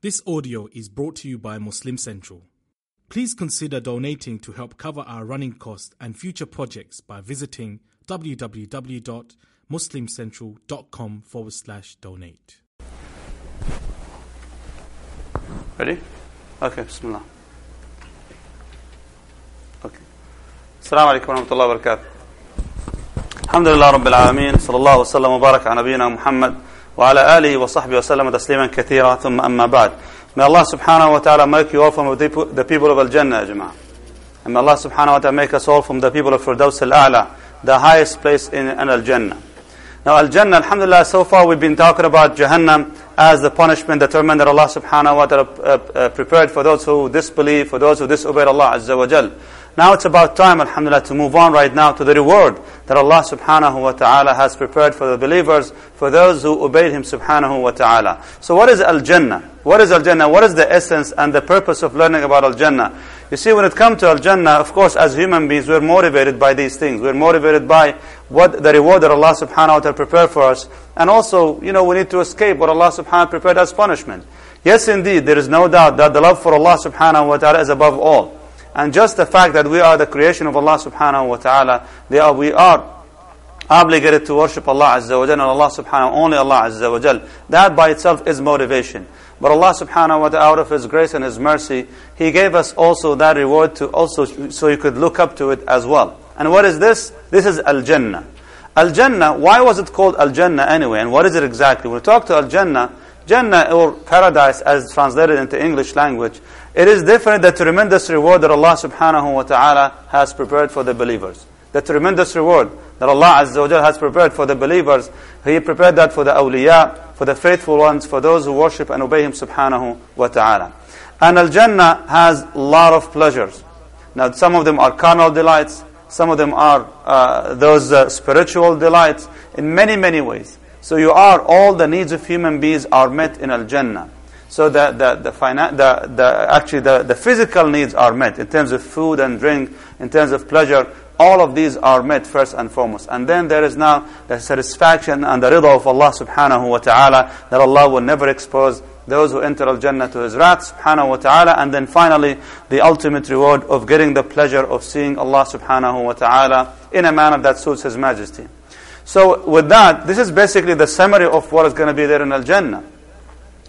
This audio is brought to you by Muslim Central. Please consider donating to help cover our running costs and future projects by visiting www.muslimcentral.com forward slash donate. Ready? Okay, Bismillah. Okay. السلام عليكم ورحمة الله وبركاته. الحمد لله رب العالمين صلى الله وسلم وبارك على نبينا محمد وعلى آله وصحبه وسلم تسليما كثيرا ثم أما بعد. May Allah subhanahu wa ta'ala make you all from the people- the of Al-Jannah, Jama'ah. And may Allah subhanahu wa ta'ala make us all from the people of Firdaus al-A'la, the highest place in, in Al-Jannah. Now Al-Jannah, alhamdulillah, so far we've been talking about Jahannam as the punishment determined that Allah subhanahu wa ta'ala uh, uh, prepared for those who disbelieve, for those who disobey Allah azza wa jal. Now it's about time, alhamdulillah, to move on right now to the reward that Allah subhanahu wa ta'ala has prepared for the believers, for those who obeyed Him subhanahu wa ta'ala. So what is Al-Jannah? What is Al-Jannah? What is the essence and the purpose of learning about Al-Jannah? You see, when it comes to Al-Jannah, of course, as human beings, we're motivated by these things. We're motivated by what the reward that Allah subhanahu wa ta'ala prepared for us. And also, you know, we need to escape what Allah subhanahu wa ta'ala prepared as punishment. Yes, indeed, there is no doubt that the love for Allah subhanahu wa ta'ala is above all. And just the fact that we are the creation of Allah subhanahu wa ta'ala, we are obligated to worship Allah Azza wa and Allah subhanahu only Allah Azza wa Jal. That by itself is motivation. But Allah subhanahu wa ta'ala out of His grace and His mercy, He gave us also that reward to also so you could look up to it as well. And what is this? This is Al-Jannah. Al-Jannah, why was it called Al-Jannah anyway? And what is it exactly? When we talk to Al-Jannah, Jannah or paradise as translated into English language, it is different the tremendous reward that Allah subhanahu wa ta'ala has prepared for the believers. The tremendous reward that Allah Azza wa has prepared for the believers, He prepared that for the awliya, for the faithful ones, for those who worship and obey Him subhanahu wa ta'ala. And Al-Jannah has a lot of pleasures. Now some of them are carnal delights, some of them are uh, those uh, spiritual delights in many, many ways. So you are, all the needs of human beings are met in Al-Jannah. So the, the, the, the, the, actually the, the physical needs are met in terms of food and drink, in terms of pleasure. All of these are met first and foremost. And then there is now the satisfaction and the rida of Allah subhanahu wa ta'ala that Allah will never expose those who enter Al-Jannah to His wrath subhanahu wa ta'ala. And then finally, the ultimate reward of getting the pleasure of seeing Allah subhanahu wa ta'ala in a manner that suits His majesty. So with that, this is basically the summary of what is going to be there in Al-Jannah.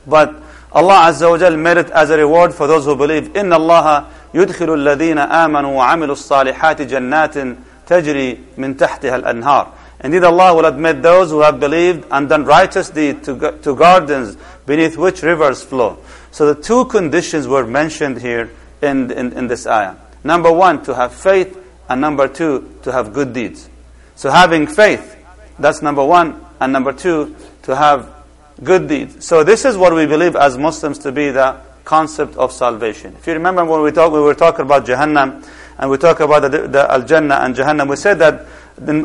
But Allah Azza wa Jal made it as a reward for those who believe. إِنَّ اللَّهَ يُدْخِلُ الَّذِينَ آمَنوا وَعَمِلُوا الصَّالِحَاتِ جَنَّاتٍ تَجْرِي مِنْ تَحْتِهَا الْأَنْهَارِ Indeed, Allah will admit those who have believed and done righteous deeds to, to gardens beneath which rivers flow. So the two conditions were mentioned here in, in, in this ayah. Number one, to have faith, and number two, to have good deeds. So having faith, that's number one, and number two, to have good deeds. So this is what we believe as Muslims to be the concept of salvation. If you remember when we talk, we were talking about Jahannam, and we talk about the, the Al-Jannah and Jahannam, we said that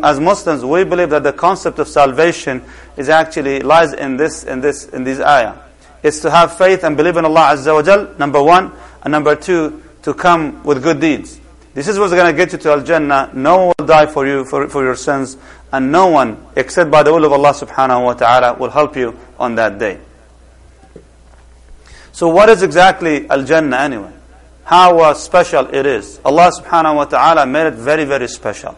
as Muslims, we believe that the concept of salvation is actually lies in this, in this, in this ayah. It's to have faith and believe in Allah Azza wa Jal, number one, and number two, to come with good deeds. This is what's going to get you to Al-Jannah. No one will die for you, for, for your sins, and no one, except by the will of Allah subhanahu wa ta'ala, will help you on that day. So what is exactly Al-Jannah anyway? How uh, special it is. Allah subhanahu wa ta'ala made it very, very special.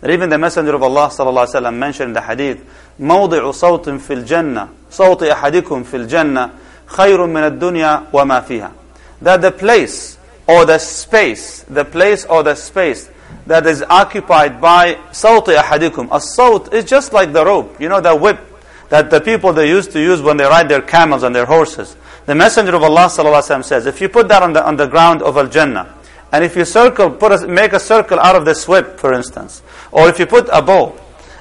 That even the Messenger of Allah sallallahu alaihi wasallam mentioned in the hadith, موضع صوت في الجنة صوت أحدكم في الجنة خير من الدنيا وما فيها. That the place or the space, the place or the space that is occupied by صوت أحدكم. A sawt is just like the rope, you know, the whip that the people they used to use when they ride their camels and their horses. The Messenger of Allah ﷺ says, if you put that on the, on the ground of Al-Jannah, and if you circle, put a, make a circle out of this whip, for instance, or if you put a bow,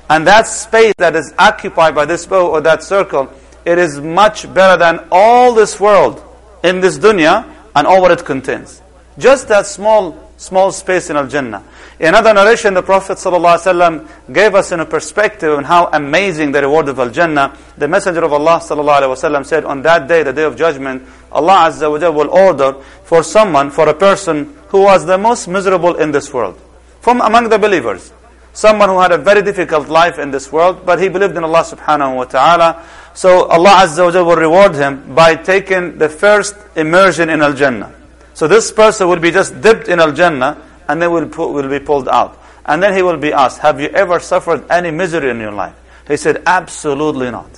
and that space that is occupied by this bow or that circle, it is much better than all this world in this dunya and all what it contains. Just that small, small space in Al-Jannah. In another narration, the Prophet ﷺ gave us in a perspective on how amazing the reward of Al-Jannah. The Messenger of Allah ﷺ said, on that day, the day of judgment, Allah Azza wa Jalla will order for someone, for a person who was the most miserable in this world. From among the believers. Someone who had a very difficult life in this world, but he believed in Allah subhanahu wa ta'ala. So Allah Azza wa will reward him by taking the first immersion in Al Jannah. So this person will be just dipped in Al Jannah and then will, will be pulled out. And then he will be asked, Have you ever suffered any misery in your life? He said, Absolutely not.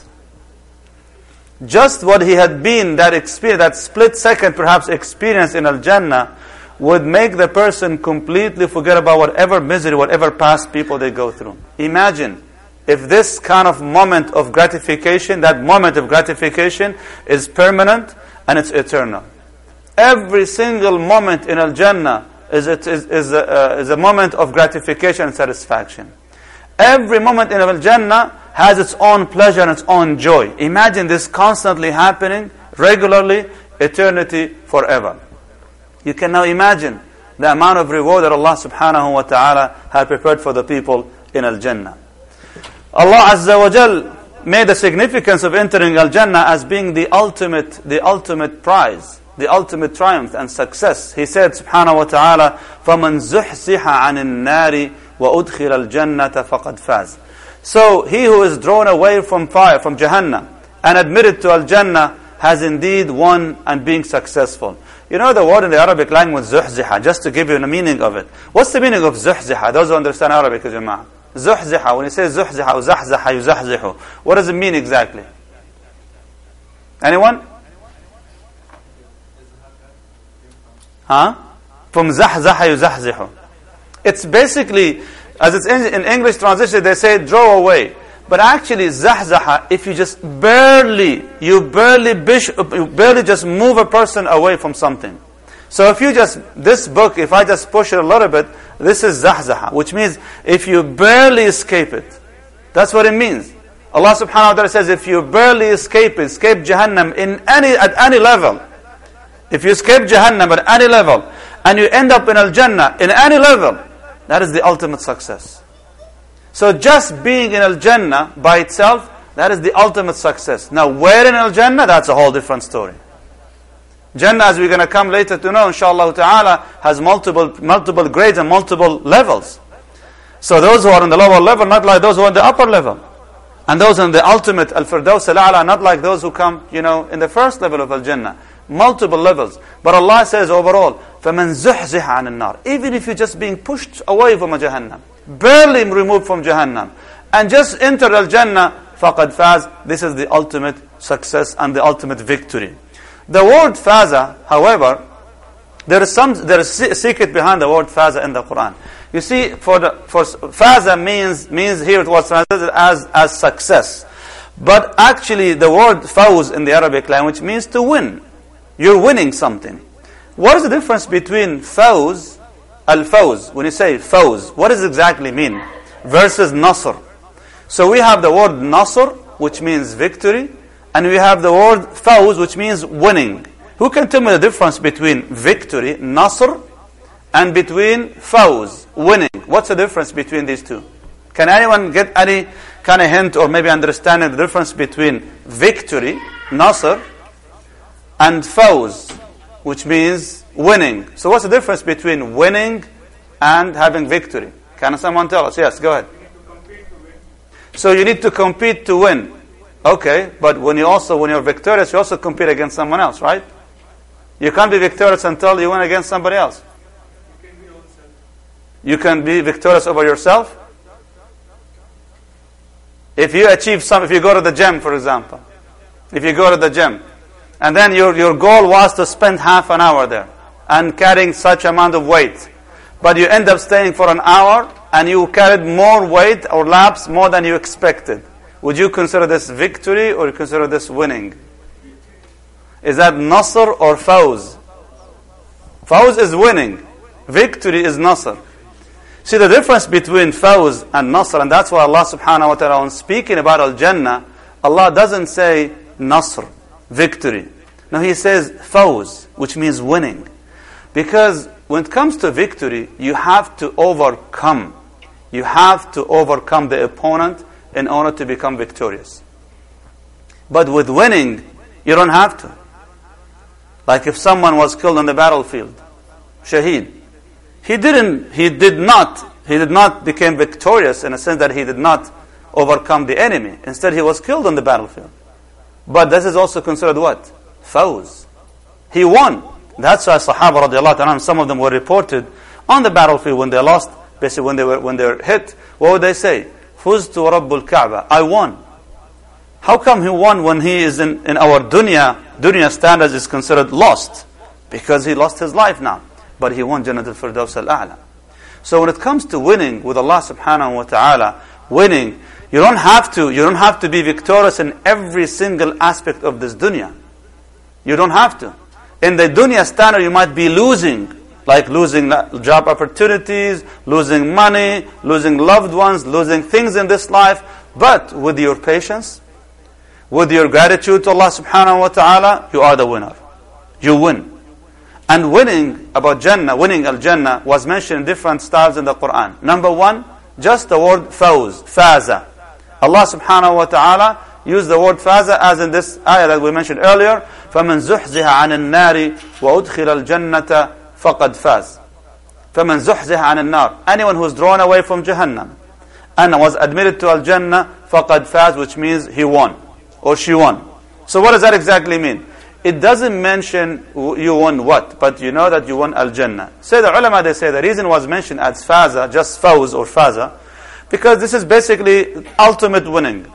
Just what he had been, that experience, that split second perhaps experience in Al Jannah, would make the person completely forget about whatever misery, whatever past people they go through. Imagine if this kind of moment of gratification, that moment of gratification is permanent and it's eternal. Every single moment in Al Jannah is, is, is, a, uh, is a moment of gratification and satisfaction. Every moment in Al Jannah has its own pleasure and its own joy. Imagine this constantly happening, regularly, eternity, forever. You can now imagine the amount of reward that Allah subhanahu wa ta'ala had prepared for the people in Al Jannah. Allah Azza wa Jal made the significance of entering Al Jannah as being the ultimate, the ultimate prize, the ultimate triumph and success. He said, subhanahu wa ta'ala, فَمَنْ زُحْزِحَ عَنِ النَّارِ وَأُدْخِلَ الْجَنَّةَ فَقَدْ فَازَ So he who is drawn away from fire, from Jahannam, and admitted to Al Jannah has indeed won and being successful. You know the word in the Arabic language, zuhziha, just to give you the meaning of it. What's the meaning of zuhziha? Those who understand Arabic, Jama'ah. Zuhziha, when you say zuhziha or zahzaha, yuzahzihu, what does it mean exactly? Anyone? Huh? From zahzaha yuzahzihu. It's basically, as it's in, in English translation, they say draw away. But actually, zahzaha, if you just barely, you barely, you barely just move a person away from something. So if you just, this book, if I just push it a little bit, this is zahzaha, which means if you barely escape it. That's what it means. Allah subhanahu wa ta'ala says if you barely escape it, escape Jahannam in any, at any level, if you escape Jahannam at any level, and you end up in Al-Jannah in any level, that is the ultimate success. So just being in Al-Jannah by itself, that is the ultimate success. Now where in Al-Jannah, that's a whole different story. Jannah, as we're going to come later to know, inshallah ta'ala, has multiple, multiple grades and multiple levels. So those who are on the lower level, not like those who are on the upper level. And those in the ultimate, al-firdaus al-a'la, not like those who come, you know, in the first level of al-jannah Multiple levels. But Allah says overall, فَمَنْ زُحْزِحَ عَنِ النَّارِ Even if you're just being pushed away from a Jahannam, barely removed from Jahannam, and just enter al-jannah, فَقَدْ فَاز This is the ultimate success and the ultimate victory. The word faza, however, there is some there is a secret behind the word faza in the Quran. You see, for the for faza means means here it was translated as as success, but actually the word fawz in the Arabic language means to win. You're winning something. What is the difference between fawz, al fawz? When you say fawz, what does it exactly mean? Versus nasr. So we have the word nasr, which means victory, and we have the word fawz, which means winning. Who can tell me the difference between victory, nasr, and between fawz, winning? What's the difference between these two? Can anyone get any kind of hint or maybe understanding the difference between victory, nasr, and fawz, which means winning? So what's the difference between winning and having victory? Can someone tell us? Yes, go ahead. So you need to compete to win. Okay, but when you also when you're victorious, you also compete against someone else, right? You can't be victorious until you win against somebody else. You can be victorious over yourself. If you achieve some, if you go to the gym, for example, if you go to the gym, and then your, your goal was to spend half an hour there and carrying such amount of weight, but you end up staying for an hour and you carried more weight or laps more than you expected. Would you consider this victory or consider this winning? Is that Nasr or Fawz? Fawz is winning. Victory is Nasr. See the difference between Fawz and Nasr, and that's why Allah subhanahu wa ta'ala, when speaking about Al Jannah, Allah doesn't say Nasr, victory. Now He says Fawz, which means winning. Because when it comes to victory, you have to overcome. You have to overcome the opponent in order to become victorious. But with winning, you don't have to. Like if someone was killed on the battlefield, shaheed, he didn't, he did not, he did not become victorious in a sense that he did not overcome the enemy. Instead, he was killed on the battlefield. But this is also considered what? Fawz. He won. That's why Sahaba radiallahu ta'ala, some of them were reported on the battlefield when they lost, basically when they were, when they were hit, what would they say? Fuztu Rabbul Kaaba. I won. How come he won when he is in, in our dunya, dunya standards is considered lost? Because he lost his life now. But he won Jannat al-Firdaus al-A'la. So when it comes to winning with Allah subhanahu wa ta'ala, winning, you don't have to, you don't have to be victorious in every single aspect of this dunya. You don't have to. In the dunya standard, you might be losing, like losing job opportunities, losing money, losing loved ones, losing things in this life. But with your patience, with your gratitude to Allah subhanahu wa ta'ala, you are the winner. You win. And winning about Jannah, winning Al Jannah, was mentioned in different styles in the Quran. Number one, just the word fawz, faza. Allah subhanahu wa ta'ala used the word faza as in this ayah that we mentioned earlier. فَمَنْ زُحْزِحَ عَنِ النَّارِ وَأُدْخِلَ الْجَنَّةَ فَقَدْ فَازَ فَمَنْ زُحْزِحَ عَنِ النَّارِ Anyone who is drawn away from Jahannam and was admitted to Al-Jannah, فَقَدْ فَازَ which means he won or she won. So what does that exactly mean? It doesn't mention you won what, but you know that you won Al-Jannah. Say so the ulama, they say the reason was mentioned as faza, just fawz or faza, because this is basically ultimate winning.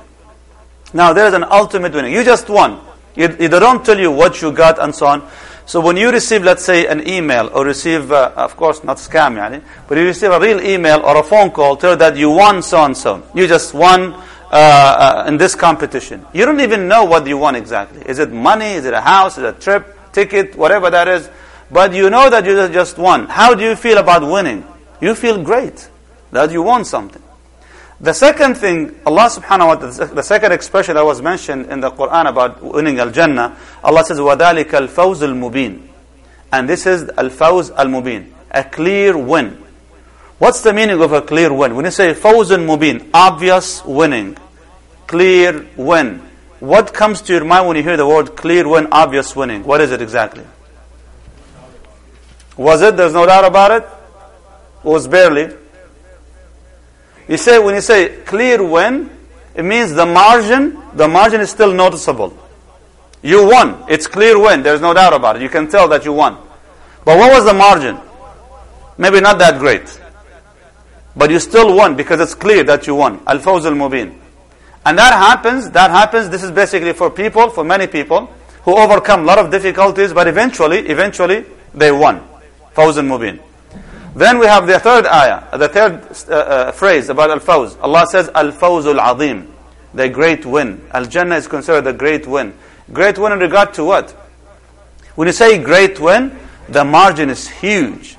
Now there is an ultimate winning. You just won. You, they don't tell you what you got and so on. So when you receive, let's say, an email or receive, uh, of course, not scam, yani, but you receive a real email or a phone call, tell that you won so and so. You just won uh, uh, in this competition. You don't even know what you won exactly. Is it money? Is it a house? Is it a trip, ticket, whatever that is? But you know that you just won. How do you feel about winning? You feel great that you won something. The second thing, Allah subhanahu wa ta'ala, the second expression that was mentioned in the Quran about winning Al-Jannah, Allah says, وَذَلِكَ الْفَوْزُ الْمُبِينَ And this is Al-Fawz Al-Mubin, a clear win. What's the meaning of a clear win? When you say Fawz Al-Mubin, obvious winning, clear win. What comes to your mind when you hear the word clear win, obvious winning? What is it exactly? Was it? There's no doubt about it? It was barely. You say, when you say clear win, it means the margin, the margin is still noticeable. You won. It's clear win. There's no doubt about it. You can tell that you won. But what was the margin? Maybe not that great. But you still won because it's clear that you won. Al-Fawz al-Mubin. And that happens, that happens, this is basically for people, for many people, who overcome a lot of difficulties, but eventually, eventually, they won. Fawz al-Mubin. Then we have the third ayah, the third uh, uh, phrase about al-fawz. Allah says, al-fawz al-azim, the great win. Al-Jannah is considered the great win. Great win in regard to what? When you say great win, the margin is huge.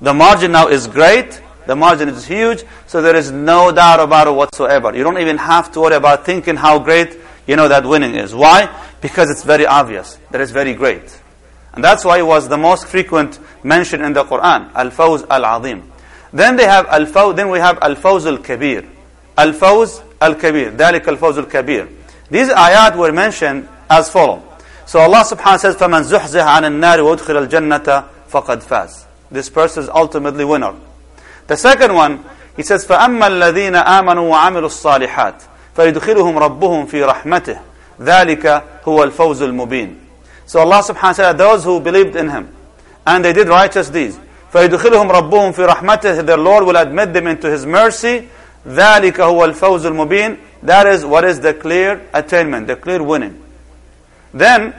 The margin now is great, the margin is huge, so there is no doubt about it whatsoever. You don't even have to worry about thinking how great, you know, that winning is. Why? Because it's very obvious that it's very great. And that's why it was the most frequent mention in the Quran. Al-Fawz Al-Azim. Then they have Al-Fawz, then we have Al-Fawz Al-Kabir. Al-Fawz Al-Kabir. ذلك الفوز الكبير. These ayat were mentioned as follow. So Allah subhanahu wa ta'ala says, فَمَنْ زُحْزِهَ عَنِ النَّارِ وَادْخِلَ الْجَنَّةَ فَقَدْ فَازَ This person is ultimately winner. The second one, he says, فَأَمَّا الَّذِينَ آمَنُوا وَعَمِلُوا الصَّالِحَاتِ فَيُدْخِلُهُمْ رَبُّهُمْ فِي رَحْمَتِهِ ذَلِكَ هُوَ الْفَوْزُ الْمُبِينَ so Allah subhanahu wa ta'ala, those who believed in Him, and they did righteous deeds, فَيُدْخِلُهُمْ رَبُّهُمْ فِي رَحْمَتِهِ Their Lord will admit them into His mercy. ذَلِكَ هُوَ الْفَوْزُ الْمُبِينَ That is what is the clear attainment, the clear winning. Then,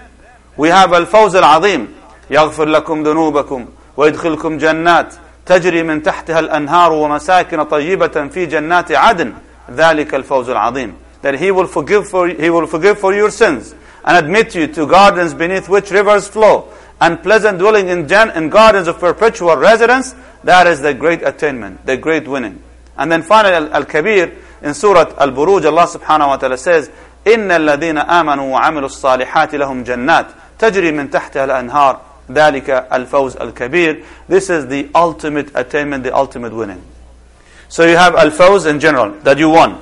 we have الفوز العظيم يغفر لكم ذنوبكم ويدخلكم جنات تجري من تحتها الأنهار ومساكن طيبة في جنات عدن ذلك الفوز العظيم that he will forgive for he will forgive for your sins and admit you to gardens beneath which rivers flow, and pleasant dwelling in, gen- in gardens of perpetual residence, that is the great attainment, the great winning. And then finally, Al-Kabir, in Surah Al-Buruj, Allah subhanahu wa ta'ala says, إن الذين آمنوا وعملوا الصالحات لهم جنات تجري من تحتها الأنهار ذلك الفوز الكبير This is the ultimate attainment, the ultimate winning. So you have al-fawz in general, that you won.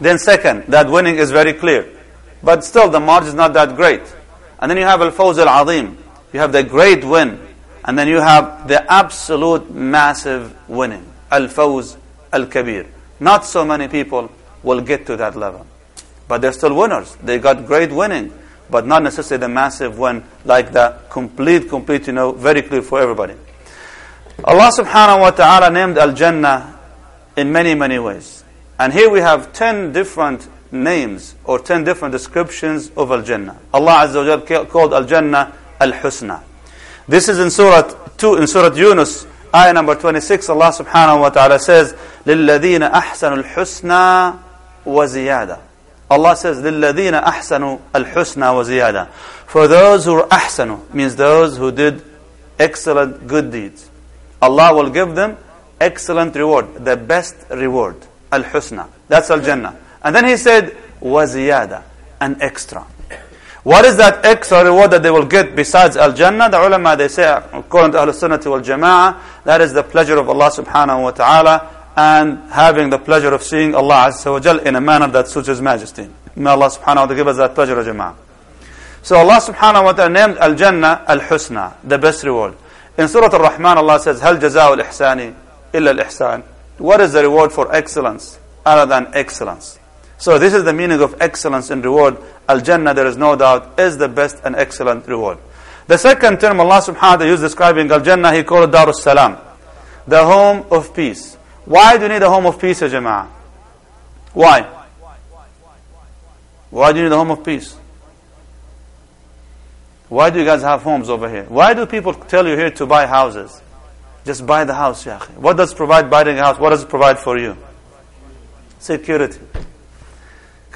Then second, that winning is very clear. But still, the margin is not that great. And then you have Al-Fawz Al-Azim. You have the great win. And then you have the absolute massive winning. Al-Fawz Al-Kabir. Not so many people will get to that level. but they're still winners. They got great winning, but not necessarily the massive win like the complete, complete, you know, very clear for everybody. Allah subhanahu wa ta'ala named Al Jannah in many, many ways. And here we have 10 different names or 10 different descriptions of Al Jannah. Allah Azza wa Jal called Al Jannah Al Husna. This is in Surah 2, in Surah Yunus, ayah number 26. Allah subhanahu wa ta'ala says, لِلَّذِينَ أَحْسَنُوا الْحُسْنَى وَزِيَادَةً Allah says, لِلَّذِينَ أَحْسَنُوا الْحُسْنَى وَزِيَادَةً For those who are أحسنوا, means those who did excellent good deeds. Allah will give them excellent reward, the best reward. Al-Husna. That's Al-Jannah. And then he said, وَزِيَادَةً An extra. What is that extra reward that they will get besides Al-Jannah? The ulama, they say, according to Ahl-Sunnah wal Jama'ah, that is the pleasure of Allah subhanahu wa ta'ala and having the pleasure of seeing Allah Azza wa Jal in a manner that suits His Majesty. May Allah subhanahu wa ta'ala give us that pleasure, Jama'ah. So Allah subhanahu wa ta'ala named Al-Jannah Al-Husna, the best reward. In Surah Al-Rahman, Allah says, هَلْ جَزَاءُ الْإِحْسَانِ إِلَّا الْإِحْسَانِ What is the reward for excellence other than excellence? So this is the meaning of excellence in reward. Al-Jannah, there is no doubt, is the best and excellent reward. The second term Allah subhanahu wa ta'ala used describing Al-Jannah, He called it Darus Salam, the home of peace. Why do you need a home of peace, ya Jama'ah? Why? Why do you need a home of peace? Why do you guys have homes over here? Why do people tell you here to buy houses? Just buy the house, ya What does provide buying a house? What does it provide for you? Security.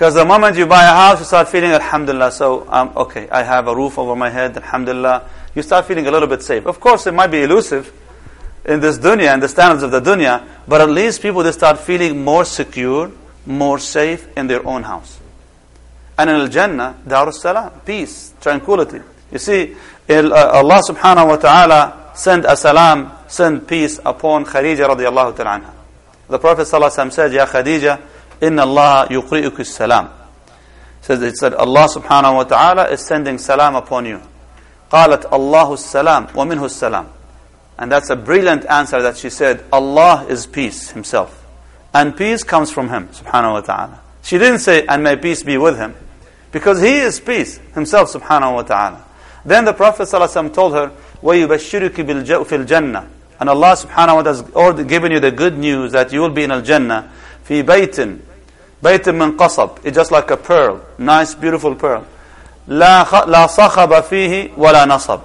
Because the moment you buy a house, you start feeling, Alhamdulillah, so, um, okay, I have a roof over my head, Alhamdulillah. You start feeling a little bit safe. Of course, it might be elusive in this dunya and the standards of the dunya, but at least people they start feeling more secure, more safe in their own house. And in Al-Jannah, Darus Salam, peace, tranquility. You see, uh, Allah subhanahu wa ta'ala sent a salam, sent peace upon Khadija radiallahu ta'ala. The Prophet said, Ya Khadija, inna Allah yuqri'uki salam. Says, it said, Allah subhanahu wa ta'ala is sending salam upon you. قالت الله السلام ومنه السلام and that's a brilliant answer that she said, Allah is peace himself. And peace comes from him, subhanahu wa ta'ala. She didn't say, and may peace be with him. Because he is peace himself, subhanahu wa ta'ala. Then the Prophet ﷺ told her, وَيُبَشِّرُكِ فِي الْجَنَّةِ And Allah subhanahu wa ta'ala has given you the good news that you will be in al-Jannah, في بيت بيت من قصب. It's just like a pearl, nice, beautiful pearl. لا, لا صخب فيه ولا نصب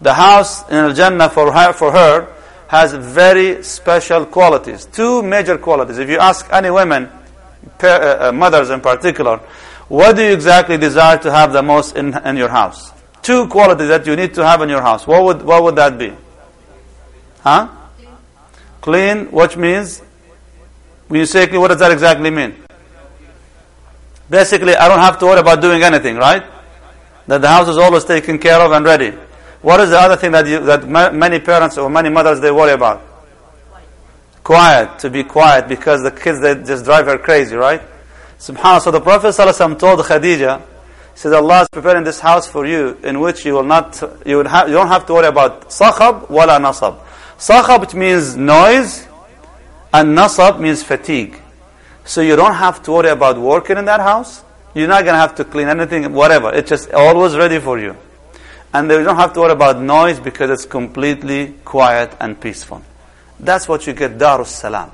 the house in Al Jannah for her, for her has very special qualities. Two major qualities. If you ask any women, uh, uh, mothers in particular, what do you exactly desire to have the most in, in your house? Two qualities that you need to have in your house. What would, what would that be? Huh? Clean, which means? When you say clean, what does that exactly mean? Basically, I don't have to worry about doing anything, right? That the house is always taken care of and ready. What is the other thing that, you, that many parents or many mothers they worry about? Quiet, to be quiet because the kids they just drive her crazy, right? Subhanallah. So the Prophet told Khadija, he says, Allah is preparing this house for you in which you will not, you, will ha- you don't have to worry about sakhab wala nasab. Sakhab means noise and nasab means fatigue. So you don't have to worry about working in that house. You're not going to have to clean anything, whatever. It's just always ready for you. And you don't have to worry about noise because it's completely quiet and peaceful. That's what you get Darus Salam.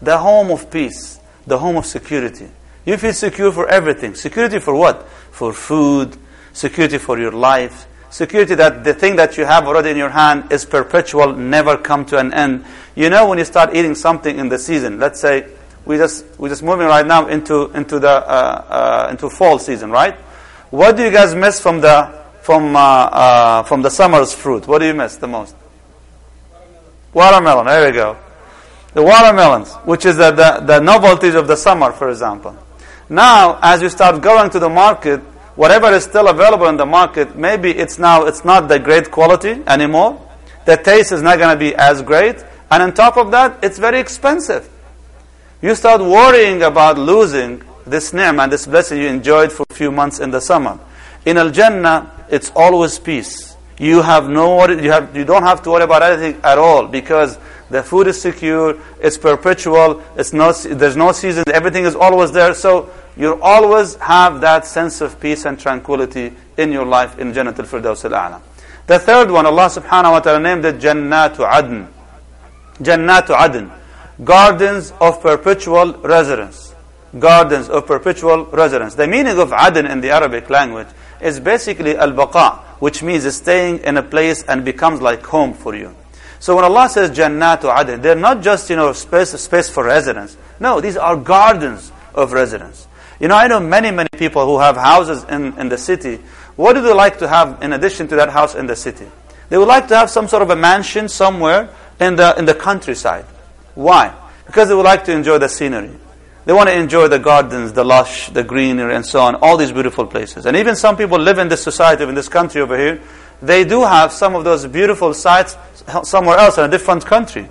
The home of peace, the home of security. You feel secure for everything. Security for what? For food, security for your life, security that the thing that you have already in your hand is perpetual, never come to an end. You know when you start eating something in the season, let's say we just we're just moving right now into into the uh, uh, into fall season, right? What do you guys miss from the from, uh, uh, from the summer's fruit? What do you miss the most? Watermelon. There we go. The watermelons, which is the, the, the novelties of the summer, for example. Now, as you start going to the market, whatever is still available in the market, maybe it's now it's not the great quality anymore. The taste is not going to be as great, and on top of that, it's very expensive. You start worrying about losing this name and this blessing you enjoyed for a few months in the summer. In Al Jannah, it's always peace. You have no worry, you have you don't have to worry about anything at all because the food is secure, it's perpetual, it's not there's no season, everything is always there. So you always have that sense of peace and tranquility in your life in Jannah al-Firdaus al-A'la. The third one, Allah subhanahu wa ta'ala named it Jannatu Adn. Jannatu Adn. Gardens of perpetual residence. Gardens of perpetual residence. The meaning of Adn in the Arabic language is basically al-baqa, which means staying in a place and becomes like home for you. So when Allah says Jannatu Adn, they're not just, you know, space, space for residence. No, these are gardens of residence. You know, I know many, many people who have houses in, in the city. What do they like to have in addition to that house in the city? They would like to have some sort of a mansion somewhere in the, in the countryside. Why? Because they would like to enjoy the scenery. They want to enjoy the gardens, the lush, the greenery, and so on, all these beautiful places. And even some people live in this society, in this country over here, they do have some of those beautiful sites somewhere else in a different country.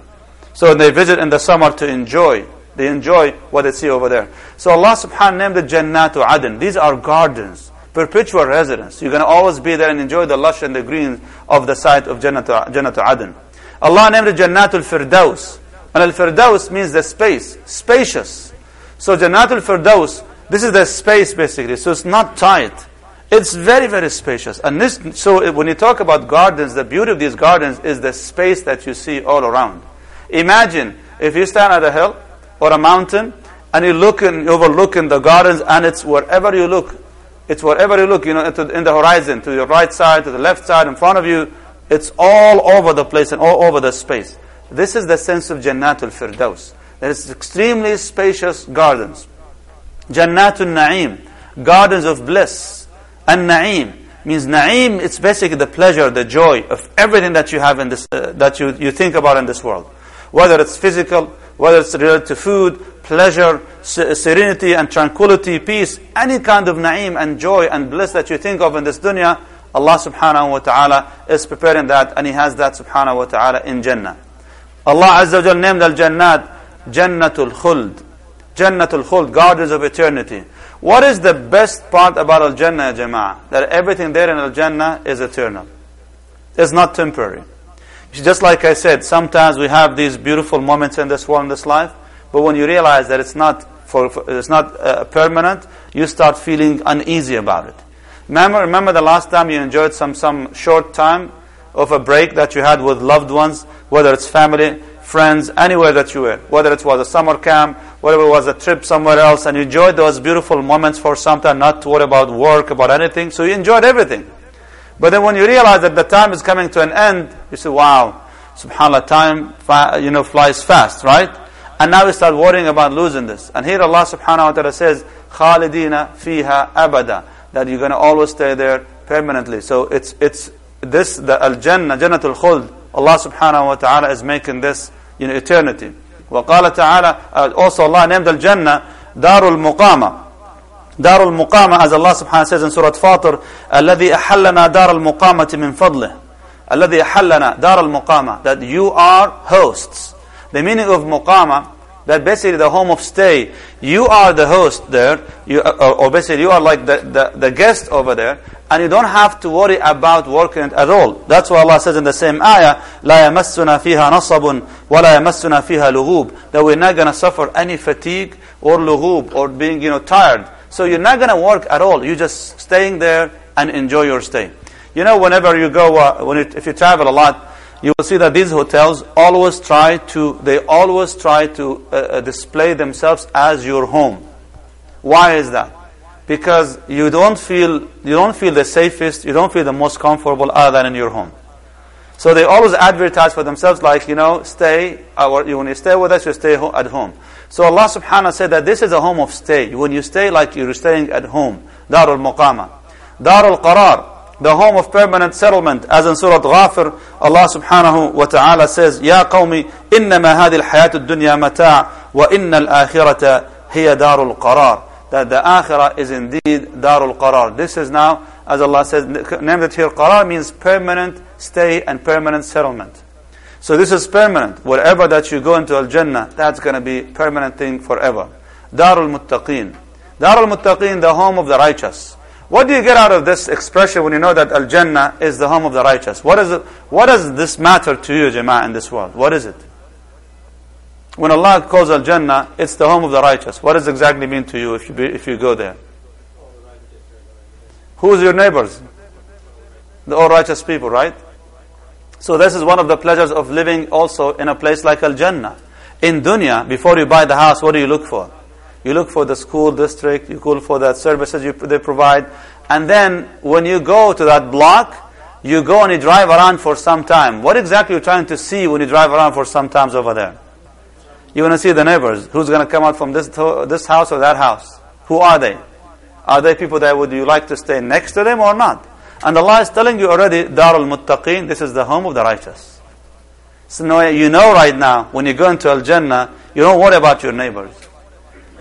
So they visit in the summer to enjoy. They enjoy what they see over there. So Allah subhanahu wa named it Jannatu Adn. These are gardens, perpetual residence. You're going to always be there and enjoy the lush and the green of the site of Jannatu, Jannatu. Allah named it Jannatul Firdaus. And Al Firdaus means the space, spacious. So Jannatul Firdaus, this is the space basically. So it's not tight. It's very, very spacious. And this, so when you talk about gardens, the beauty of these gardens is the space that you see all around. Imagine if you stand at a hill or a mountain and you look and overlook in the gardens and it's wherever you look. It's wherever you look, you know, in the horizon, to your right side, to the left side, in front of you. It's all over the place and all over the space. This is the sense of Jannatul Firdaus. There is extremely spacious gardens. Jannatul Na'im, gardens of bliss. And Na'im means Na'im, it's basically the pleasure, the joy of everything that you have in this, uh, that you, you think about in this world. Whether it's physical, whether it's related to food, pleasure, serenity and tranquility, peace, any kind of Na'im and joy and bliss that you think of in this dunya, Allah subhanahu wa ta'ala is preparing that and He has that subhanahu wa ta'ala in Jannah. Allah Azza wa Jal named al-Jannat Jannatul Khuld. Jannatul Khuld, gardens of eternity. What is the best part about Al Jannah, Jama'ah? That everything there in Al Jannah is eternal. It's not temporary. Just like I said, sometimes we have these beautiful moments in this world, in this life, but when you realize that it's not for, for it's not uh, permanent, you start feeling uneasy about it. Remember, remember the last time you enjoyed some some short time of a break that you had with loved ones, whether it's family, friends, anywhere that you were, whether it was a summer camp, whether it was a trip somewhere else, and you enjoyed those beautiful moments for some time, not to worry about work, about anything. So you enjoyed everything. But then when you realize that the time is coming to an end, you say, wow, subhanAllah, time, you know, flies fast, right? And now we start worrying about losing this. And here Allah subhanahu wa ta'ala says, khalidina fiha abada, that you're going to always stay there permanently. So it's, it's, this, the al-jannah, jannatul khuld, Allah subhanahu wa ta'ala is making this in eternity. وقال تعالى uh, also Allah named al-Jannah Darul Muqama Darul Muqama as Allah subhanahu wa ta'ala says in Surah Fatir الذي أحلنا دار المقامة من فضله الذي أحلنا دار المقامة that you are hosts the meaning of Muqama that basically the home of stay you are the host there you, or, or basically you are like the, the, the guest over there and you don't have to worry about working at all. That's why Allah says in the same ayah, لا يمسنا فيها نصب ولا يمسنا فيها لغوب. That we're not going to suffer any fatigue or lughub or being you know tired. So you're not going to work at all. You're just staying there and enjoy your stay. You know, whenever you go, uh, when it, if you travel a lot, you will see that these hotels always try to, they always try to uh, uh display themselves as your home. Why is that? because you don't feel you don't feel the safest, you don't feel the most comfortable other than in your home. So they always advertise for themselves like, you know, stay, our, when you stay with us, you stay at home. So Allah subhanahu wa ta'ala said that this is a home of stay. When you stay like you're staying at home. Darul Muqama. Darul Qarar. The home of permanent settlement. As in Surah Ghafir, Allah subhanahu wa ta'ala says, Ya qawmi, innama hadi al-hayatu dunya mata' wa inna al-akhirata hiya darul qarar that the akhirah is indeed darul qarar. This is now, as Allah says, named it here, qarar means permanent stay and permanent settlement. So this is permanent. Wherever that you go into Al-Jannah, that's going to be permanent thing forever. Darul Muttaqeen. Darul Muttaqeen, the home of the righteous. What do you get out of this expression when you know that Al Jannah is the home of the righteous? What, is it, what does this matter to you, Jama'ah, in this world? What is it? When Allah calls Al Jannah, it's the home of the righteous. What does exactly mean to you if you, be, if you go there? Who's your neighbors? The all righteous people, right? So this is one of the pleasures of living also in a place like Al Jannah. In dunya, before you buy the house, what do you look for? You look for the school district, you look for the services you, they provide. And then when you go to that block, you go and you drive around for some time. What exactly are you trying to see when you drive around for some times over there? You want to see the neighbors. Who's going to come out from this, this house or that house? Who are they? Are they people that would you like to stay next to them or not? And Allah is telling you already, Darul Muttaqeen, this is the home of the righteous. So you know right now, when you go into Al Jannah, you don't worry about your neighbors.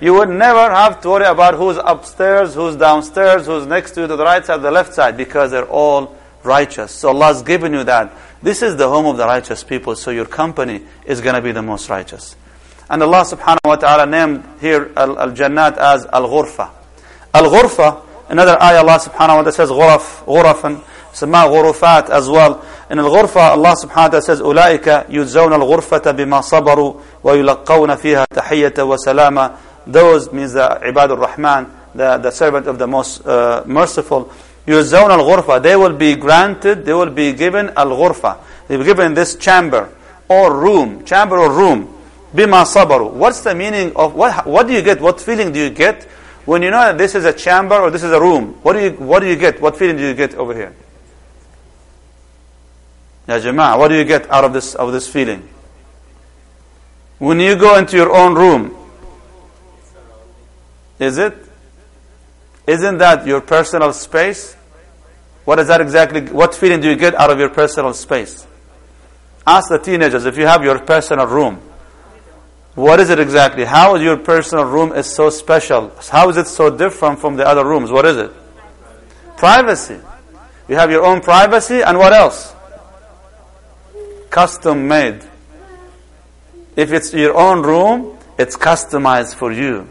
You would never have to worry about who's upstairs, who's downstairs, who's next to you to the right side, the left side, because they're all righteous. So Allah has given you that. This is the home of the righteous people, so your company is going to be the most righteous. And Allah subhanahu wa ta'ala named here Al-Jannat as Al-Ghurfa. Al-Ghurfa, another ayah Allah subhanahu wa ta'ala says غرف, غرفا, سماه غرفات as well. In Al-Ghurfa, Allah subhanahu wa ta'ala says أولئك يجزون الغرفة بما صبروا ويلقون فيها تحية وسلامة Those means the Ibadur Rahman, the, the servant of the most uh, merciful. Yuzawna al ghurfa. They will be granted, they will be given al ghurfa. They will be given this chamber or room, chamber or room. Bima sabaru. What's the meaning of, what, what do you get? What feeling do you get when you know that this is a chamber or this is a room? What do you, what do you get? What feeling do you get over here? Ya Jama'ah, what do you get out of this, of this feeling? When you go into your own room, is it? Isn't that your personal space? What is that exactly? What feeling do you get out of your personal space? Ask the teenagers if you have your personal room. What is it exactly? How is your personal room is so special? How is it so different from the other rooms? What is it? Privacy. You have your own privacy and what else? Custom made. If it's your own room, it's customized for you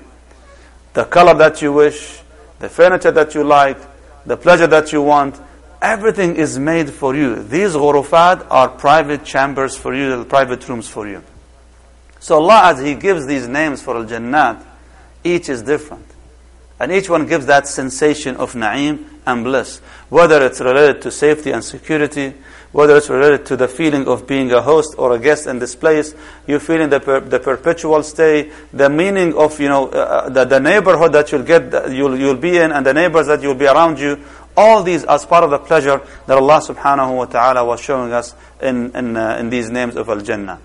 the color that you wish, the furniture that you like, the pleasure that you want, everything is made for you. These ghurufat are private chambers for you, private rooms for you. So Allah, as He gives these names for Al-Jannat, each is different. And each one gives that sensation of na'im and bliss. Whether it's related to safety and security, whether it's related to the feeling of being a host or a guest in this place, you feeling the, per, the perpetual stay, the meaning of, you know, uh, uh, the, the neighborhood that you'll get, you'll, you'll be in and the neighbors that you'll be around you, all these as part of the pleasure that Allah subhanahu wa ta'ala was showing us in, in, uh, in these names of Al-Jannah.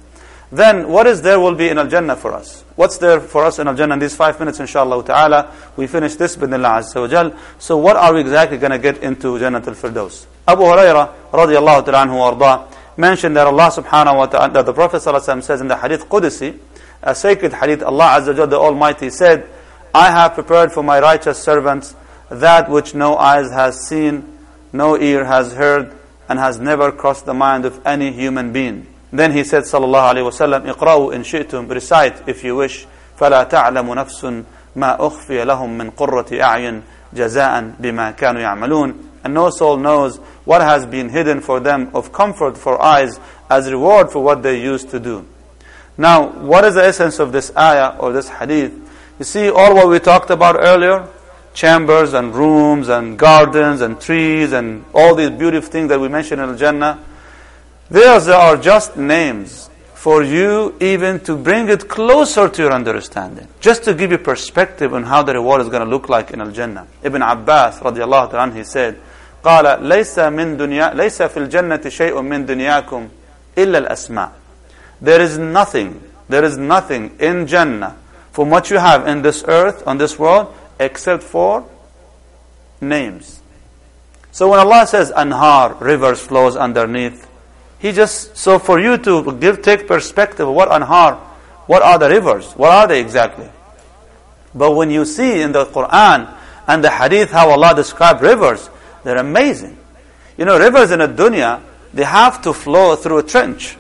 Then what is there will be in Al-Jannah for us? What's there for us in Al-Jannah in these five minutes inshallah ta'ala? We finish this bidnillah azza wa jal. So what are we exactly going to get into Jannah al-Firdaus? Abu Hurairah radiallahu ta'ala anhu arda mentioned that Allah subhanahu wa ta'ala, that the Prophet sallallahu says in the hadith Qudsi, a sacred hadith, Allah azza wa jal, the Almighty said, I have prepared for my righteous servants that which no eyes has seen, no ear has heard, and has never crossed the mind of any human being. Then he said, sallallahu alayhi wa sallam, اقرأوا إن شئتم, recite if you wish, فلا تعلم نفس ما أخفي لهم من قرة أعين جزاء بما كانوا يعملون. And no soul knows what has been hidden for them of comfort for eyes as reward for what they used to do. Now, what is the essence of this ayah or this hadith? You see all what we talked about earlier? Chambers and rooms and gardens and trees and all these beautiful things that we mentioned in Al-Jannah. These are just names for you even to bring it closer to your understanding. Just to give you perspective on how the reward is going to look like in Al-Jannah. Ibn Abbas radiallahu anhu, he said, قال ليس من دنيا ليس في الجنة شيء من دنياكم إلا الأسماء. There is nothing, there is nothing in Jannah from what you have in this earth, on this world, except for names. So when Allah says anhar, rivers flows underneath, he just, so for you to give, take perspective what anhar, what are the rivers? What are they exactly? But when you see in the Quran and the hadith how Allah described rivers, they're amazing. You know, rivers in the dunya, they have to flow through a trench,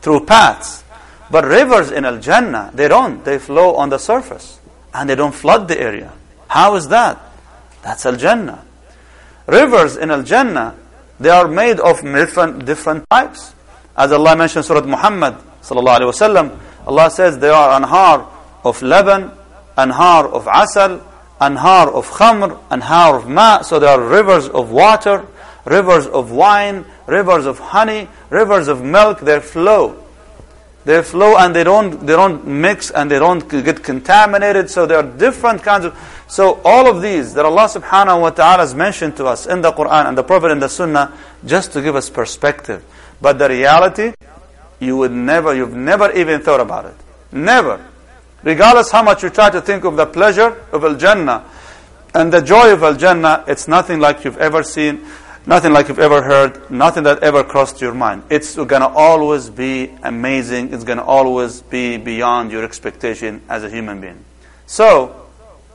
through paths. But rivers in Al Jannah, they don't. They flow on the surface and they don't flood the area. How is that? That's Al Jannah. Rivers in Al-Jannah, they are made of different, different types. As Allah mentioned Surah Muhammad sallallahu alaihi wasallam, Allah says they are anhar of leban, anhar of asal, anhar of khamr, anhar of ma. So there are rivers of water, rivers of wine, rivers of honey, rivers of milk. They flow. They flow and they don't they don't mix and they don't get contaminated. So there are different kinds of. So all of these that Allah Subhanahu wa Taala has mentioned to us in the Quran and the Prophet in the Sunnah, just to give us perspective. But the reality, you would never, you've never even thought about it. Never. Regardless how much you try to think of the pleasure of Al Jannah and the joy of Al Jannah, it's nothing like you've ever seen Nothing like you've ever heard, nothing that ever crossed your mind. It's going to always be amazing. It's going to always be beyond your expectation as a human being. So,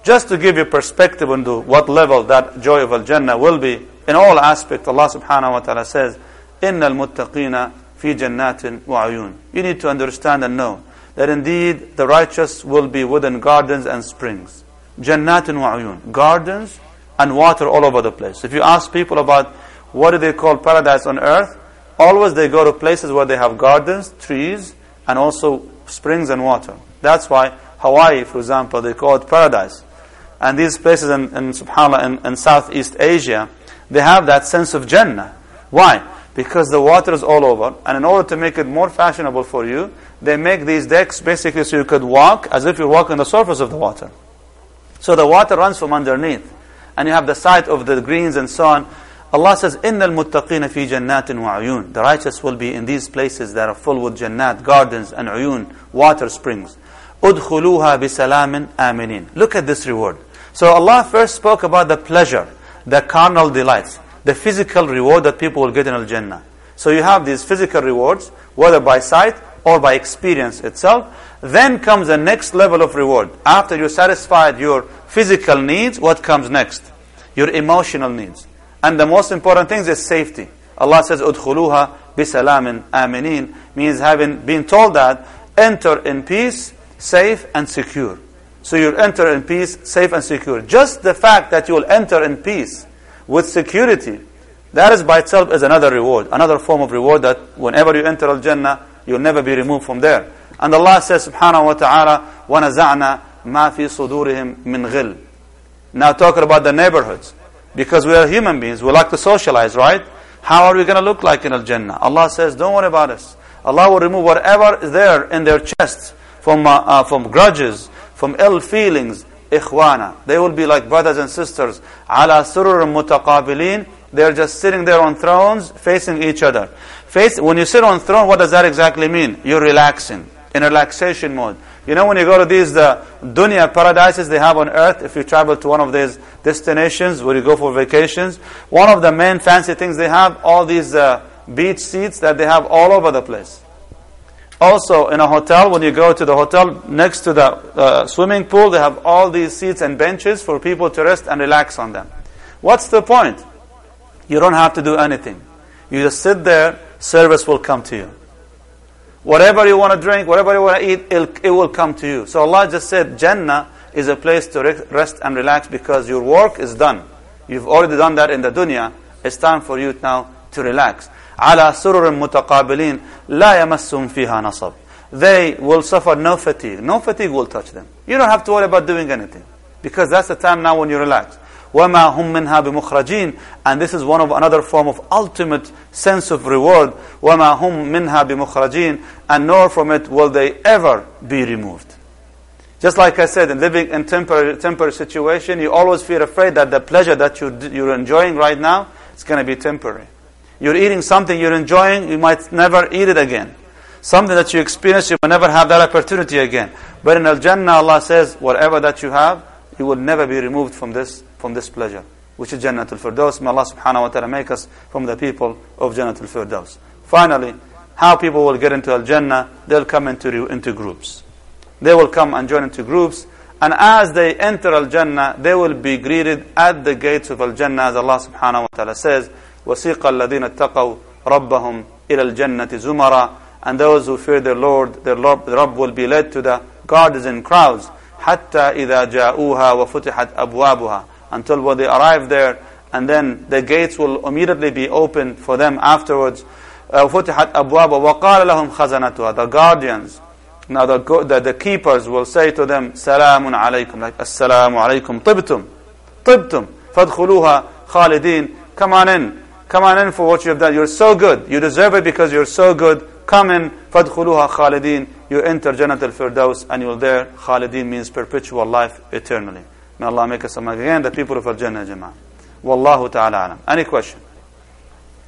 just to give you perspective into what level that joy of Al-Jannah will be, in all aspects, Allah subhanahu wa ta'ala says, إِنَّ الْمُتَّقِينَ فِي جَنَّاتٍ وَعُيُونٍ You need to understand and know that indeed the righteous will be within gardens and springs. جَنَّاتٍ وَعُيُونٍ Gardens and water all over the place. If you ask people about what do they call paradise on earth, always they go to places where they have gardens, trees, and also springs and water. That's why Hawaii, for example, they call it paradise. And these places in, in subhanAllah, in, in Southeast Asia, they have that sense of Jannah. Why? Because the water is all over, and in order to make it more fashionable for you, they make these decks basically so you could walk as if you walk on the surface of the water. So the water runs from underneath, and you have the sight of the greens and so on. Allah says, إِنَّ الْمُتَّقِينَ فِي جَنَّاتٍ وَعُيُونٍ The righteous will be in these places that are full with jannat, gardens and uyun, water springs. أُدْخُلُوهَا بِسَلَامٍ آمِنِينَ Look at this reward. So Allah first spoke about the pleasure, the carnal delights, the physical reward that people will get in Al-Jannah. So you have these physical rewards, whether by sight or by experience itself. Then comes the next level of reward. After you satisfied your physical needs, what comes next? Your emotional needs. And the most important thing is safety. Allah says, "Udkhuluha bisalamin aminin," means having been told that enter in peace, safe and secure. So you'll enter in peace, safe and secure. Just the fact that you will enter in peace with security, that is by itself is another reward, another form of reward that whenever you enter al-Jannah, you'll never be removed from there. And Allah says, subhanahu wa ta'ala, وَنَزَعْنَا مَا فِي صُدُورِهِمْ مِنْ غِلٍّ Now talking about the neighborhoods. Because we are human beings, we like to socialize, right? How are we going to look like in Al-Jannah? Allah says, don't worry about us. Allah will remove whatever is there in their chests from, uh, uh, from grudges, from ill feelings, ikhwana. They will be like brothers and sisters. Ala surur mutaqabilin. they're just sitting there on thrones, facing each other. Face, when you sit on throne, what does that exactly mean? You're relaxing, in relaxation mode. You know when you go to these the dunya paradises they have on earth, if you travel to one of these destinations where you go for vacations, one of the main fancy things they have, all these uh, beach seats that they have all over the place. Also, in a hotel, when you go to the hotel next to the uh, swimming pool, they have all these seats and benches for people to rest and relax on them. What's the point? You don't have to do anything. You just sit there, service will come to you. Whatever you want to drink, whatever you want to eat, it will come to you. So Allah just said, Jannah is a place to rest and relax because your work is done. You've already done that in the dunya. It's time for you now to relax. على سرر متقابلين لا يمسهم فيها نصب. They will suffer no fatigue. No fatigue will touch them. You don't have to worry about doing anything. Because that's the time now when you relax. وَمَا هُم مِّنْهَا بِمُخْرَجِينَ And this is one of another form of ultimate sense of reward. وَمَا هُم مِّنْهَا بِمُخْرَجِينَ And nor from it will they ever be removed. Just like I said, in living in temporary, temporary situation, you always feel afraid that the pleasure that you, you're enjoying right now is going to be temporary. You're eating something you're enjoying, you might never eat it again. Something that you experience, you will never have that opportunity again. But in Al-Jannah, Allah says, whatever that you have, you will never be removed from this from this pleasure, which is Jannatul Firdaus. May Allah subhanahu wa ta'ala make us from the people of Jannatul Firdaus. Finally, how people will get into Al Jannah, they'll come into, into groups. They will come and join into groups. And as they enter Al Jannah, they will be greeted at the gates of Al Jannah, as Allah subhanahu wa ta'ala says, وَسِيقَ الَّذِينَ اتَّقَوْا رَبَّهُمْ إِلَى الْجَنَّةِ زُمَرًا And those who fear their Lord, their Lord, the Rabb will be led to the gardens and crowds. حَتَّى إِذَا جَاءُوهَا وَفُتِحَتْ أَبْوَابُهَا until when they arrive there and then the gates will immediately be opened for them afterwards. فتحت أبواب وقال لهم خزنتها the guardians now the, the, the keepers will say to them سلام عليكم like السلام عليكم طبتم طبتم فادخلوها خالدين come on in come on in for what you have done you're so good you deserve it because you're so good come in فادخلوها خالدين you enter Jannat al-Firdaus and you're there خالدين means perpetual life eternally may Allah make us among again the people of Al-Jannah Jama'ah Wallahu ta'ala alam. Any question?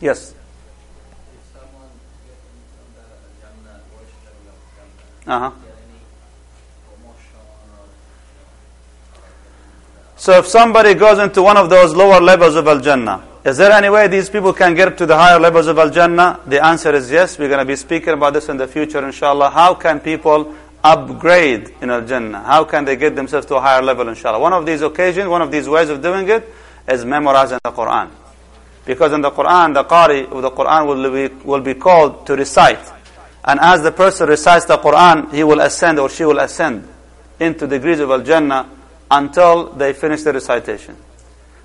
Yes. Uh-huh. So if somebody goes into one of those lower levels of Al-Jannah, is there any way these people can get to the higher levels of Al-Jannah? The answer is yes. We're going to be speaking about this in the future, inshallah. How can people upgrade in Al-Jannah? How can they get themselves to a higher level, inshallah? One of these occasions, one of these ways of doing it is memorizing the Quran. Because in the Quran, the Qari of the Quran will be, will be called to recite. And as the person recites the Quran, he will ascend or she will ascend into the degrees of Al-Jannah until they finish the recitation.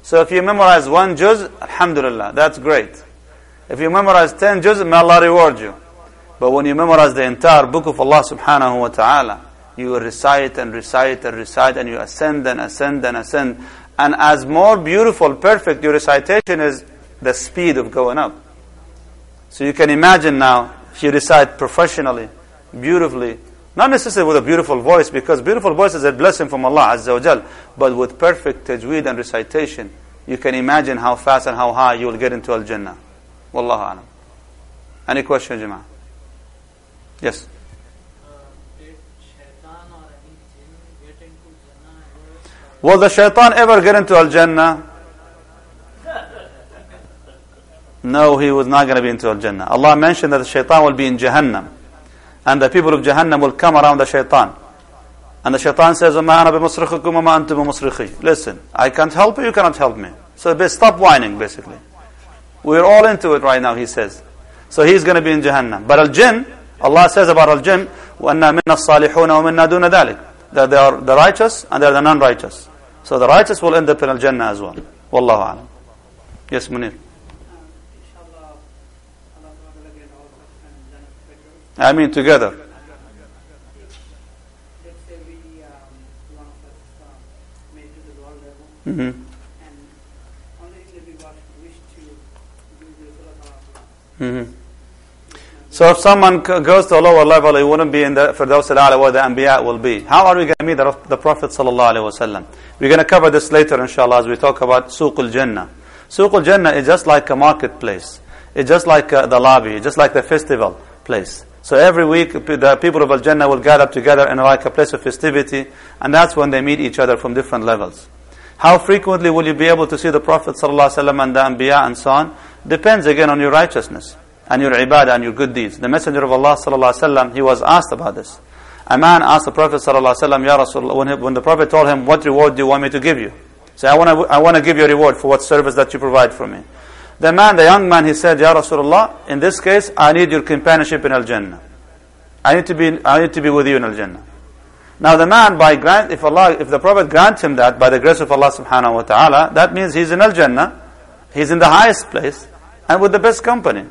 So if you memorize one juz, Alhamdulillah, that's great. If you memorize ten juz, may Allah reward you. But when you memorize the entire book of Allah subhanahu wa ta'ala, you recite and recite and recite and you ascend and ascend and ascend and as more beautiful, perfect your recitation is, the speed of going up. So you can imagine now, if you recite professionally, beautifully, not necessarily with a beautiful voice, because beautiful voice is a blessing from Allah Azza wa Jal, but with perfect tajweed and recitation, you can imagine how fast and how high you will get into Al Jannah. Wallahu alam. Any question, Jama'ah? Yes. Will the shaitan ever get into Al Jannah? No, he was not going to be into Al Jannah. Allah mentioned that the shaitan will be in Jahannam. And the people of Jahannam will come around the shaitan. And the shaitan says, Listen, I can't help you, you cannot help me. So stop whining, basically. We're all into it right now, he says. So he's going to be in Jahannam. But Al Jinn, Allah says about Al Jinn, وَأَنَّا مِنَّا الصَّالِحُونَ وَمِنَّا دُونَ ذَلِكَ That they are the righteous and they are the non-righteous. So the righteous will end up in Al-Jannah as well. Wallahu alam. Yes, Munir. I mean together. Mm-hmm. Mm-hmm. So if someone goes to a lower level, he wouldn't be in the Firdaus al where the Anbiya will be. How are we going to meet the, the Prophet sallallahu alaihi wasallam? We're going to cover this later, inshallah, as we talk about Suq al-Jannah. Suq al-Jannah is just like a marketplace. It's just like uh, the lobby. Just like the festival place. So every week, the people of Al-Jannah will gather together in like a place of festivity, and that's when they meet each other from different levels. How frequently will you be able to see the Prophet ﷺ and the Anbiya and so on? Depends again on your righteousness and your ibadah and your good deeds. The Messenger of Allah sallallahu he was asked about this. A man asked the Prophet sallallahu Ya Rasulullah, when, he, when the Prophet told him, what reward do you want me to give you? Say, I want to, I want to give you a reward for what service that you provide for me. The man, the young man, he said, Ya Rasulullah, in this case, I need your companionship in Al-Jannah. I need to be, I need to be with you in Al-Jannah. Now the man, by grant, if Allah, if the Prophet grants him that by the grace of Allah subhanahu wa ta'ala, that means he's in Al-Jannah, he's in the highest place, and with the best company.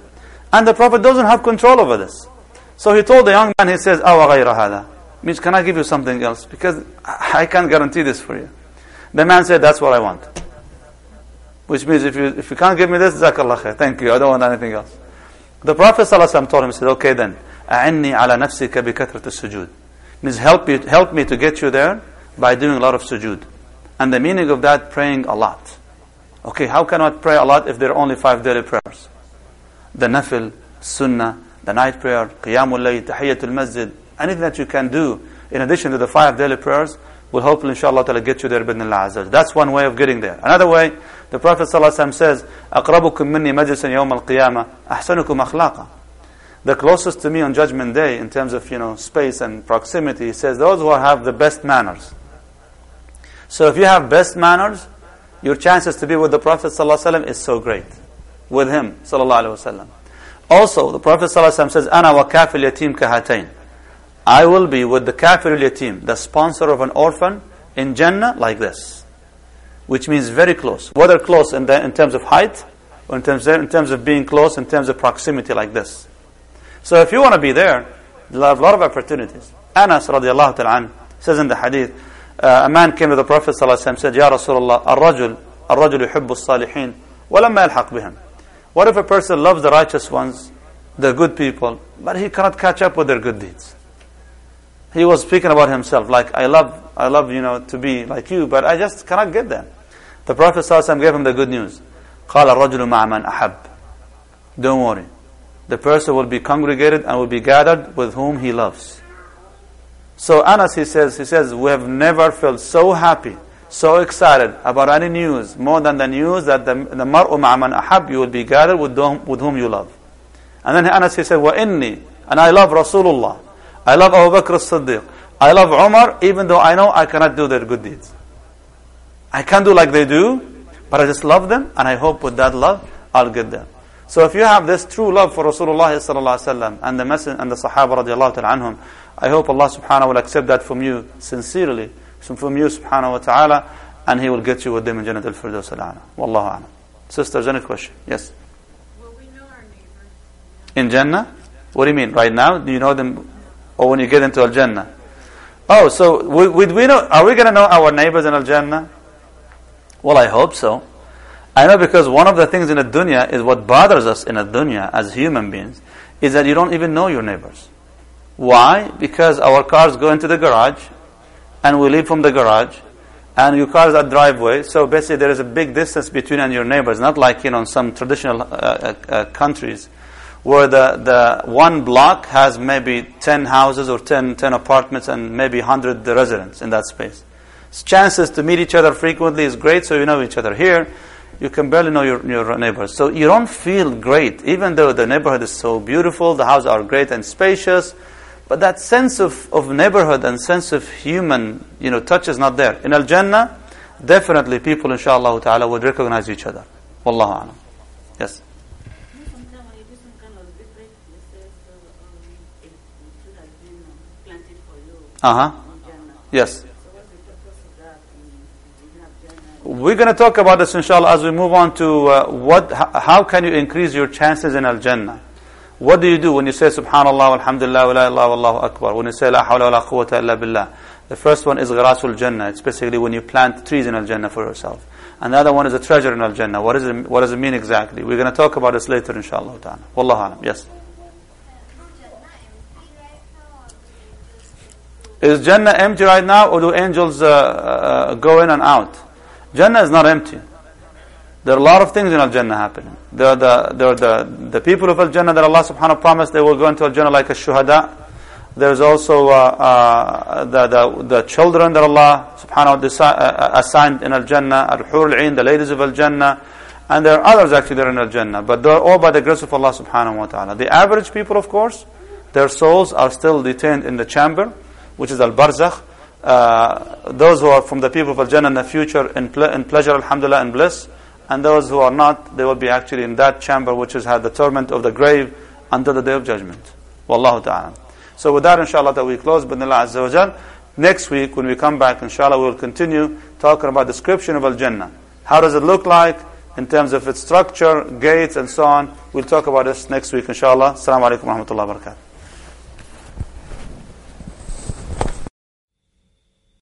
And the Prophet doesn't have control over this. So he told the young man, he says, Awa hada. Means, can I give you something else? Because I can't guarantee this for you. The man said, that's what I want. Which means, if you, if you can't give me this, Jazakallah khair. Thank you. I don't want anything else. The Prophet ﷺ told him, he said, okay then, أعني على نفسك بكثرة السجود. Means help, you, help me to get you there by doing a lot of sujood. And the meaning of that, praying a lot. Okay, how can I pray a lot if there are only five daily prayers? the nafil, sunnah, the night prayer, qiyamul layl, tahiyatul masjid, anything that you can do in addition to the five daily prayers will hopefully inshallah ta'ala get you there bidnillah azza That's one way of getting there. Another way, the Prophet ﷺ says, أَقْرَبُكُم مِنِّي مَجْلِسًا يَوْمَ الْقِيَامَةِ أَحْسَنُكُمْ أَخْلَاقًا The closest to me on Judgment Day, in terms of, you know, space and proximity, he says, those who have the best manners. So if you have best manners, your chances to be with the Prophet ﷺ is so great. With him, ﷺ. Also, the Prophet ﷺ says, أَنَا وَكَافِلْ يَتِيمْ كَهَتَيْنِ I will be with the kafil yatim, the sponsor of an orphan in Jannah, like this which means very close. Whether close in, the, in terms of height, or in terms, of, in terms of being close, in terms of proximity like this. So if you want to be there, there are a lot of opportunities. Anas radiallahu ta'ala says in the hadith, uh, a man came to the Prophet ﷺ said, Ya Rasulullah, al-rajul, al-rajul yuhibbu salihin, walamma yalhaq bihim. What if a person loves the righteous ones, the good people, but he cannot catch up with their good deeds? He was speaking about himself, like, I love, I love, you know, to be like you, but I just cannot get there. The Prophet ﷺ gave him the good news. قال الرجل مع من أحب. Don't worry. The person will be congregated and will be gathered with whom he loves. So Anas, he says, he says, we have never felt so happy, so excited about any news more than the news that the, the mar'u ma'aman ahab, you will be gathered with, them, with whom you love. And then Anas, he said, wa inni, and I love Rasulullah. I love Abu Bakr as-Siddiq. I love Umar, even though I know I cannot do their good deeds. I can't do like they do, but I just love them, and I hope with that love, I'll get them. So if you have this true love for Rasulullah sallallahu alaihi wasallam and the Messenger and the Sahaba radiallahu ta'ala anhum, I hope Allah subhanahu will accept that from you sincerely, from you subhanahu wa ta'ala, and He will get you with them in Jannah al-Firdaus al-A'la. Wallahu a'lam. Sisters, any question? Yes? Well, we know our neighbors. In Jannah? What do you mean? Right now? Do you know them? Or when you get into Al-Jannah? Oh, so would we know, are we going to know our neighbors in Al-Jannah? Well, I hope so. I know because one of the things in the dunya is what bothers us in the dunya as human beings is that you don't even know your neighbors. Why? Because our cars go into the garage and we leave from the garage and your car is at driveway. So basically there is a big distance between and your neighbors. Not like, you know, in some traditional uh, uh, uh, countries where the, the one block has maybe 10 houses or 10, 10 apartments and maybe 100 residents in that space. Chances to meet each other frequently is great, so you know each other. Here, you can barely know your, your neighbors. So you don't feel great, even though the neighborhood is so beautiful, the houses are great and spacious, but that sense of, of neighborhood and sense of human, you know, touch is not there. In Al-Jannah, definitely people, inshallah ta'ala, would recognize each other. Wallahu alam. Yes. You know, sometimes We're going to talk about this inshallah as we move on to uh, what, how can you increase your chances in Al-Jannah? What do you do when you say Subhanallah, Alhamdulillah, la ilaha Allahu Akbar? When you say La hawla wa la quwwata illa billah. The first one is Gharasul Jannah. It's basically when you plant trees in Al-Jannah for yourself. And the other one is a treasure in Al-Jannah. What, is it, what does it mean exactly? We're going to talk about this later inshallah ta'ala. Wallahu alam. Yes. Is Jannah empty right now or do angels uh, uh, go in and out? Jannah is not empty. There are a lot of things in Al Jannah happening. There are the, there are the, the people of Al Jannah that Allah subhanahu wa promised they will go into Al Jannah like a shuhada. There's also uh, uh, the, the, the children that Allah subhanahu wa ta'ala uh, assigned in Al Jannah, Al Hur Al Ain, the ladies of Al Jannah. And there are others actually that are in Al Jannah. But they're all by the grace of Allah subhanahu wa ta'ala. The average people, of course, their souls are still detained in the chamber, which is Al Barzakh. Uh, those who are from the people of Al Jannah in the future in, ple- in pleasure, alhamdulillah, and bliss. And those who are not, they will be actually in that chamber which has had the torment of the grave until the day of judgment. Wallahu ta'ala. So with that, inshallah, that we close, Jal. Next week, when we come back, inshallah, we will continue talking about description of Al-Jannah. How does it look like in terms of its structure, gates, and so on. We'll talk about this next week, inshallah. Assalamu alaikum wa rahmatullahi wa barakatuh.